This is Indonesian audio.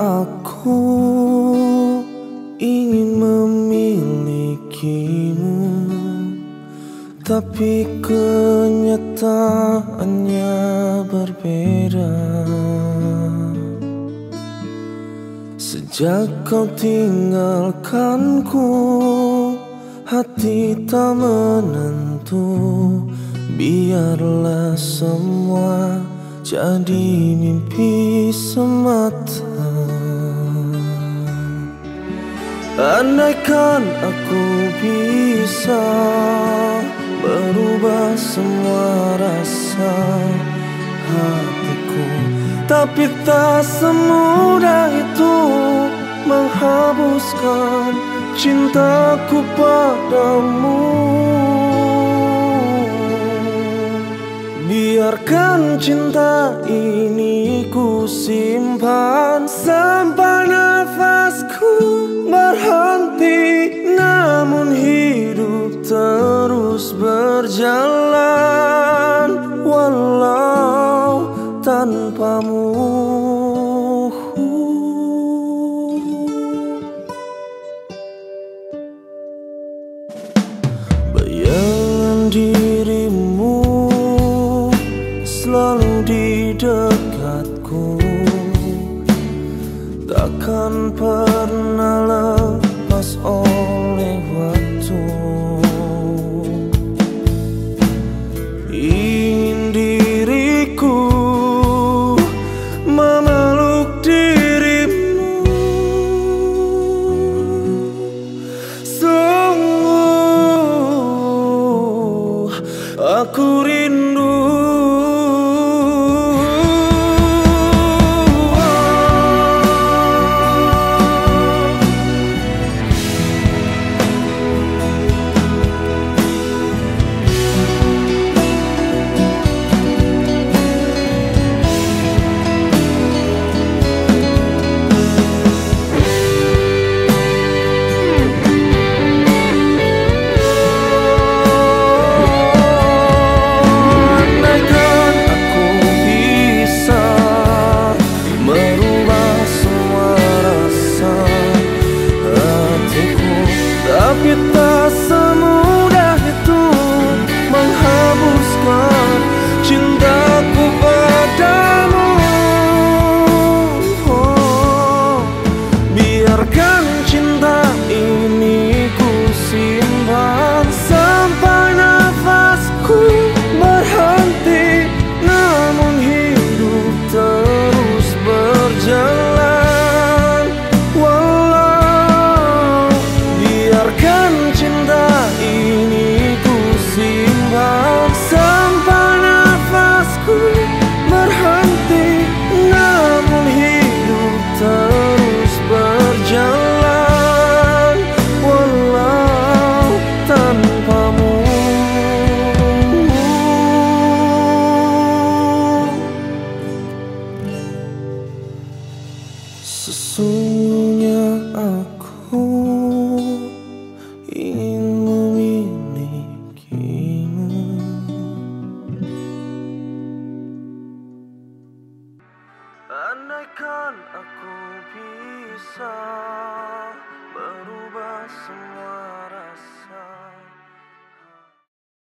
aku ingin memilikimu Tapi kenyataannya berbeda. Sejak kau tinggalkanku Hati tak menentu. Biarlah semua jadi mimpi semata. Andaikan aku bisa Berubah semua rasa hatiku. Tapi tak semudah itu Menghapuskan cintaku padamu. Biarkan cinta Sampai nafasku berhenti Namun hidup terus berjalan Walau tanpamu Bayangan dirimu Takkan pernah lepas oleh waktu Tapi Sesungguhnya aku ingin memilikimu. Andaikan aku bisa